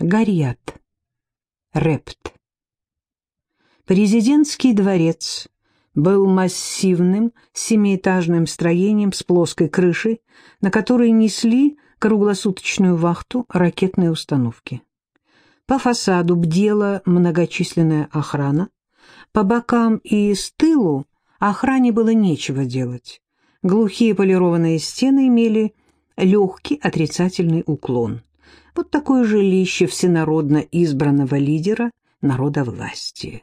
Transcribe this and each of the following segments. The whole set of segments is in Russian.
Гарьят. Репт. Президентский дворец был массивным семиэтажным строением с плоской крышей, на которой несли круглосуточную вахту ракетные установки. По фасаду бдела многочисленная охрана, по бокам и с тылу охране было нечего делать. Глухие полированные стены имели легкий отрицательный уклон. Вот такое жилище всенародно избранного лидера народа власти.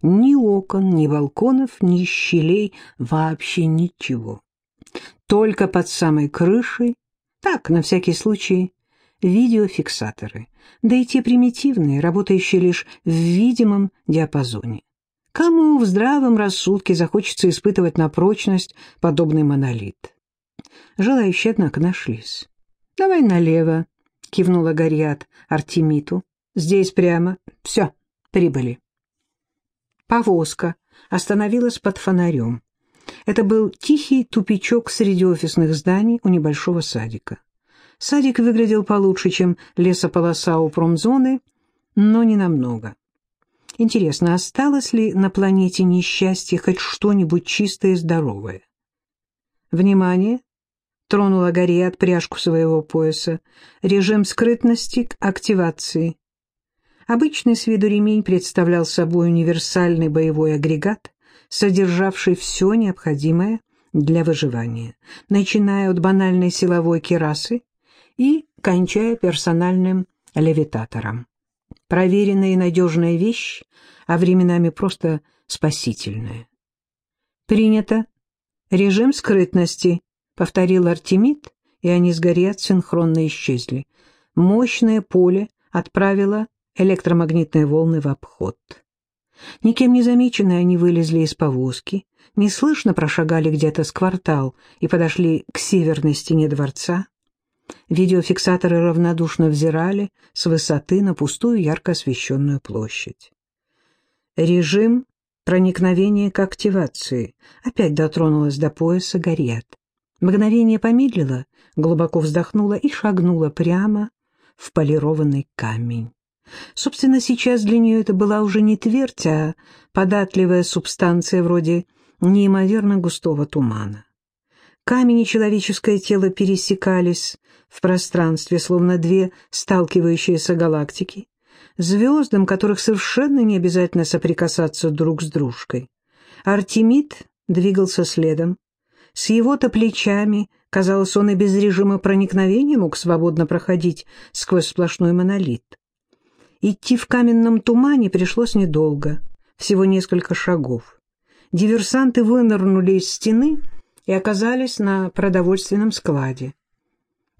Ни окон, ни балконов, ни щелей, вообще ничего. Только под самой крышей, так, на всякий случай, видеофиксаторы, да и те примитивные, работающие лишь в видимом диапазоне. Кому в здравом рассудке захочется испытывать на прочность подобный монолит? Желающие, однако, нашлись. «Давай налево», — кивнула Горьят Артемиту. «Здесь прямо. Все, прибыли». Повозка остановилась под фонарем. Это был тихий тупичок среди офисных зданий у небольшого садика. Садик выглядел получше, чем лесополоса у промзоны, но не намного. Интересно, осталось ли на планете несчастье хоть что-нибудь чистое и здоровое? Внимание! Тронула Гориат пряжку своего пояса. Режим скрытности к активации. Обычный с виду ремень представлял собой универсальный боевой агрегат, содержавший все необходимое для выживания, начиная от банальной силовой керасы и кончая персональным левитатором. Проверенная и надежная вещь, а временами просто спасительная. «Принято. Режим скрытности», — повторил Артемид, и они с Гориат синхронно исчезли. Мощное поле отправило электромагнитные волны в обход. Никем не замеченные они вылезли из повозки, неслышно прошагали где-то с квартал и подошли к северной стене дворца. Видеофиксаторы равнодушно взирали с высоты на пустую ярко освещенную площадь. Режим проникновения к активации опять дотронулась до пояса Горят. Мгновение помедлила, глубоко вздохнула и шагнула прямо в полированный камень. Собственно, сейчас для нее это была уже не твердь, а податливая субстанция вроде неимоверно густого тумана. Камень и человеческое тело пересекались в пространстве, словно две сталкивающиеся галактики, звездам, которых совершенно не обязательно соприкасаться друг с дружкой. Артемид двигался следом. С его-то плечами, казалось, он и без режима проникновения мог свободно проходить сквозь сплошной монолит. Идти в каменном тумане пришлось недолго, всего несколько шагов. Диверсанты вынырнули из стены и оказались на продовольственном складе.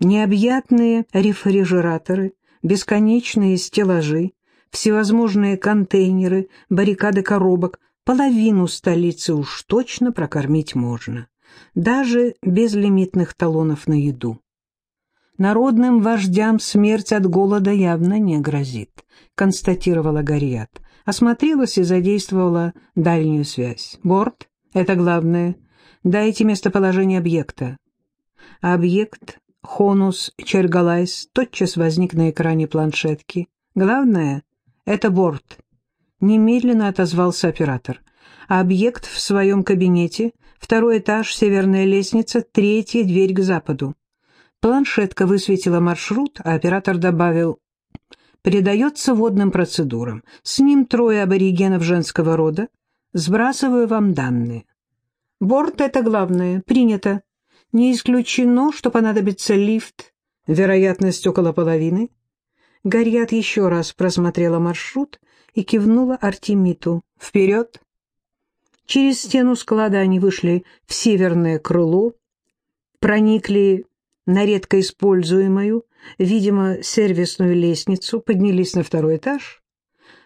Необъятные рефрижераторы, бесконечные стеллажи, всевозможные контейнеры, баррикады коробок, половину столицы уж точно прокормить можно, даже без лимитных талонов на еду. Народным вождям смерть от голода явно не грозит, констатировала Гориат. Осмотрелась и задействовала дальнюю связь. Борт — это главное. Дайте местоположение объекта. Объект Хонус Чергалайс тотчас возник на экране планшетки. Главное — это борт. Немедленно отозвался оператор. Объект в своем кабинете, второй этаж, северная лестница, третья дверь к западу. Планшетка высветила маршрут, а оператор добавил «Передается водным процедурам. С ним трое аборигенов женского рода. Сбрасываю вам данные». Борт — это главное. Принято. Не исключено, что понадобится лифт. Вероятность около половины. Гарьят еще раз просмотрела маршрут и кивнула Артемиту. Вперед! Через стену склада они вышли в северное крыло, проникли на редко используемую, видимо, сервисную лестницу, поднялись на второй этаж.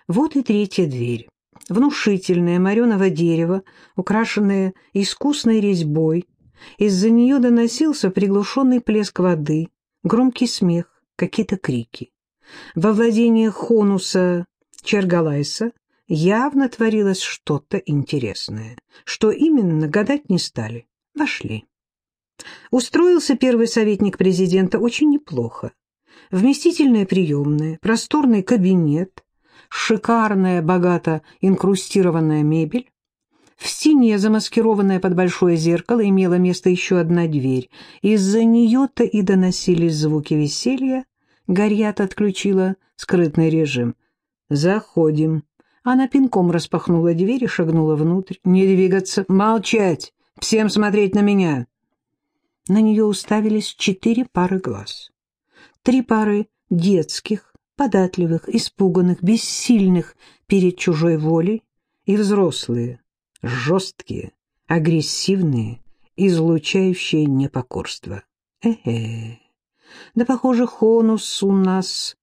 Вот и третья дверь внушительное мореного дерева, украшенное искусной резьбой. Из-за нее доносился приглушенный плеск воды, громкий смех, какие-то крики. Во владениях Хонуса Чергалайса явно творилось что-то интересное. Что именно, гадать не стали. Вошли. Устроился первый советник президента очень неплохо. Вместительная приемная, просторный кабинет, шикарная, богато инкрустированная мебель. В стене, замаскированная под большое зеркало, имела место еще одна дверь. Из-за нее-то и доносились звуки веселья. Гарьят отключила скрытный режим. «Заходим». Она пинком распахнула дверь и шагнула внутрь. «Не двигаться! Молчать! Всем смотреть на меня!» На нее уставились четыре пары глаз. Три пары детских, податливых, испуганных, бессильных перед чужой волей, и взрослые, жесткие, агрессивные, излучающие непокорство. Э-э. Да, похоже, Хонус у нас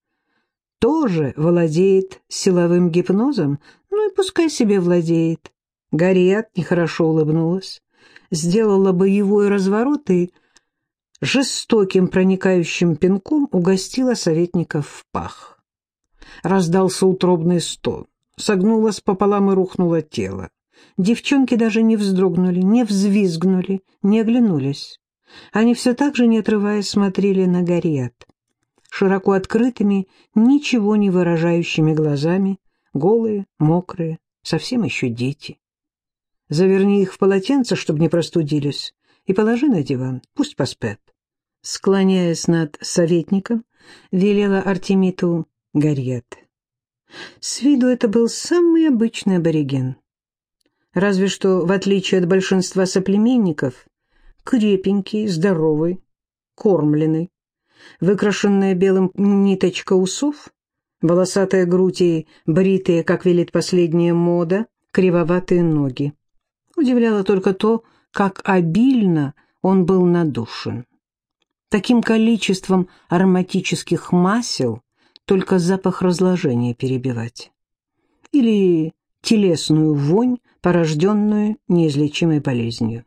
тоже владеет силовым гипнозом, ну и пускай себе владеет. Гарриет нехорошо улыбнулась, сделала боевой разворот и жестоким проникающим пинком угостила советника в пах. Раздался утробный стон, согнулась пополам и рухнуло тело. Девчонки даже не вздрогнули, не взвизгнули, не оглянулись. Они все так же, не отрываясь, смотрели на Гарриет широко открытыми, ничего не выражающими глазами, голые, мокрые, совсем еще дети. Заверни их в полотенце, чтобы не простудились, и положи на диван, пусть поспят. Склоняясь над советником, велела Артемиту Гарьет. С виду это был самый обычный абориген. Разве что, в отличие от большинства соплеменников, крепенький, здоровый, кормленный, выкрашенная белым ниточка усов, волосатая грудь и бритые, как велит последняя мода, кривоватые ноги. Удивляло только то, как обильно он был надушен. Таким количеством ароматических масел только запах разложения перебивать. Или телесную вонь, порожденную неизлечимой болезнью.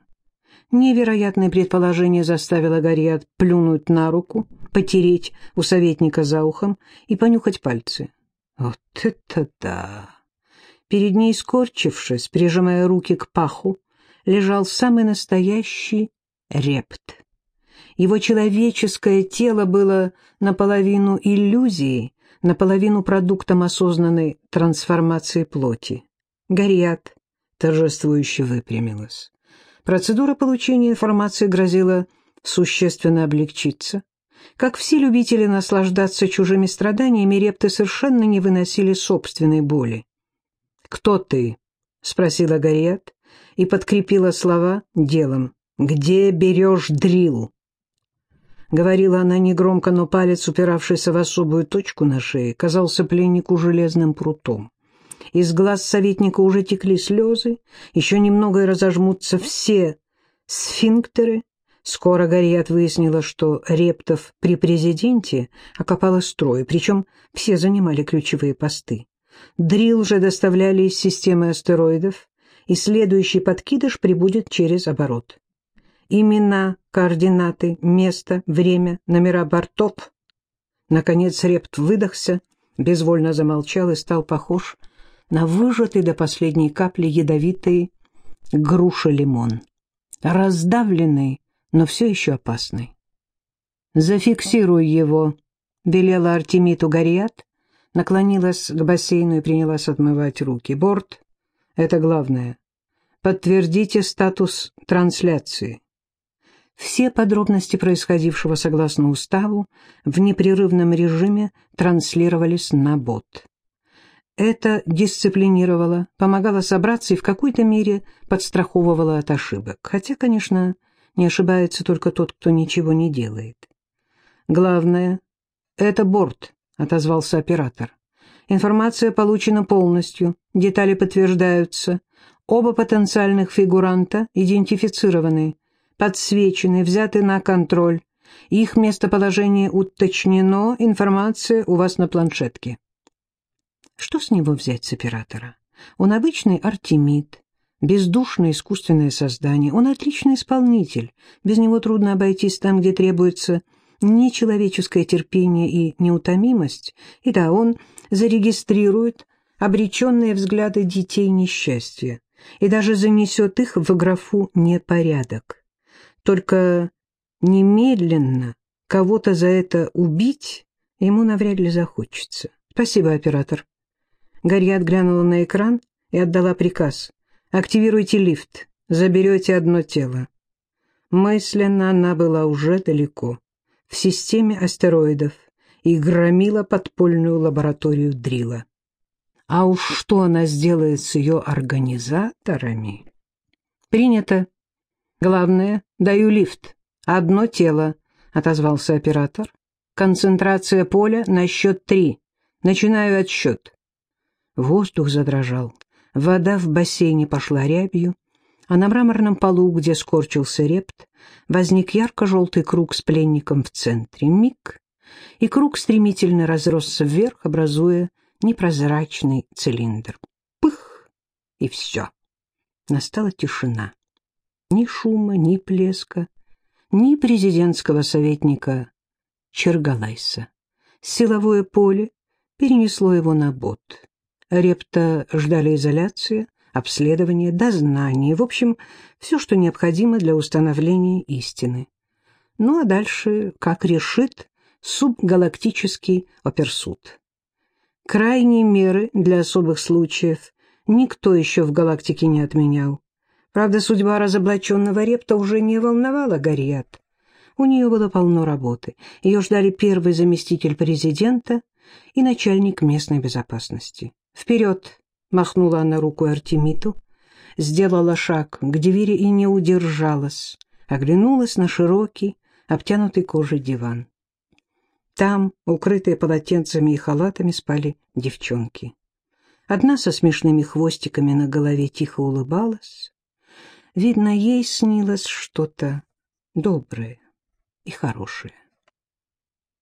Невероятное предположение заставило Гарриат плюнуть на руку, потереть у советника за ухом и понюхать пальцы. Вот это да! Перед ней, скорчившись, прижимая руки к паху, лежал самый настоящий репт. Его человеческое тело было наполовину иллюзией, наполовину продуктом осознанной трансформации плоти. Гарриат торжествующе выпрямилась. Процедура получения информации грозила существенно облегчиться. Как все любители наслаждаться чужими страданиями, репты совершенно не выносили собственной боли. «Кто ты?» — спросила Гарриет и подкрепила слова делом. «Где берешь дрил?» Говорила она негромко, но палец, упиравшийся в особую точку на шее, казался пленнику железным прутом. Из глаз советника уже текли слезы, еще немного и разожмутся все сфинктеры. Скоро Гарриет выяснила, что Рептов при президенте окопала строй, причем все занимали ключевые посты. Дрил же доставляли из системы астероидов, и следующий подкидыш прибудет через оборот. Имена, координаты, место, время, номера бортов. Наконец Репт выдохся, безвольно замолчал и стал похож на выжатый до последней капли ядовитый груша-лимон, раздавленный, но все еще опасный. «Зафиксируй его», — велела Артемиту Гориат, наклонилась к бассейну и принялась отмывать руки. «Борт — это главное. Подтвердите статус трансляции». Все подробности происходившего согласно уставу в непрерывном режиме транслировались на бот. Это дисциплинировало, помогало собраться и в какой-то мере подстраховывало от ошибок. Хотя, конечно, не ошибается только тот, кто ничего не делает. «Главное — это борт», — отозвался оператор. «Информация получена полностью, детали подтверждаются. Оба потенциальных фигуранта идентифицированы, подсвечены, взяты на контроль. Их местоположение уточнено, информация у вас на планшетке». Что с него взять с оператора? Он обычный артемид, бездушное искусственное создание. Он отличный исполнитель. Без него трудно обойтись там, где требуется нечеловеческое терпение и неутомимость. И да, он зарегистрирует обреченные взгляды детей несчастья и даже занесет их в графу «непорядок». Только немедленно кого-то за это убить Ему навряд ли захочется. Спасибо, оператор. Гарьят глянула на экран и отдала приказ. Активируйте лифт, заберете одно тело. Мысленно она была уже далеко, в системе астероидов, и громила подпольную лабораторию Дрила. А уж что она сделает с ее организаторами? Принято. Главное, даю лифт. Одно тело, отозвался оператор. Концентрация поля на счет три. Начинаю отсчет. Воздух задрожал. Вода в бассейне пошла рябью, а на мраморном полу, где скорчился репт, возник ярко-желтый круг с пленником в центре. Миг, и круг стремительно разросся вверх, образуя непрозрачный цилиндр. Пых! И все. Настала тишина. Ни шума, ни плеска, ни президентского советника Чергалайса. Силовое поле перенесло его на бот. Репта ждали изоляции, обследования, дознания, в общем, все, что необходимо для установления истины. Ну а дальше, как решит субгалактический оперсуд. Крайние меры для особых случаев никто еще в галактике не отменял. Правда, судьба разоблаченного репта уже не волновала Гарриат. У нее было полно работы. Ее ждали первый заместитель президента и начальник местной безопасности. «Вперед!» — махнула она рукой Артемиту, сделала шаг к двери и не удержалась, оглянулась на широкий, обтянутый кожей диван. Там, укрытые полотенцами и халатами, спали девчонки. Одна со смешными хвостиками на голове тихо улыбалась. Видно, ей снилось что-то доброе и хорошее.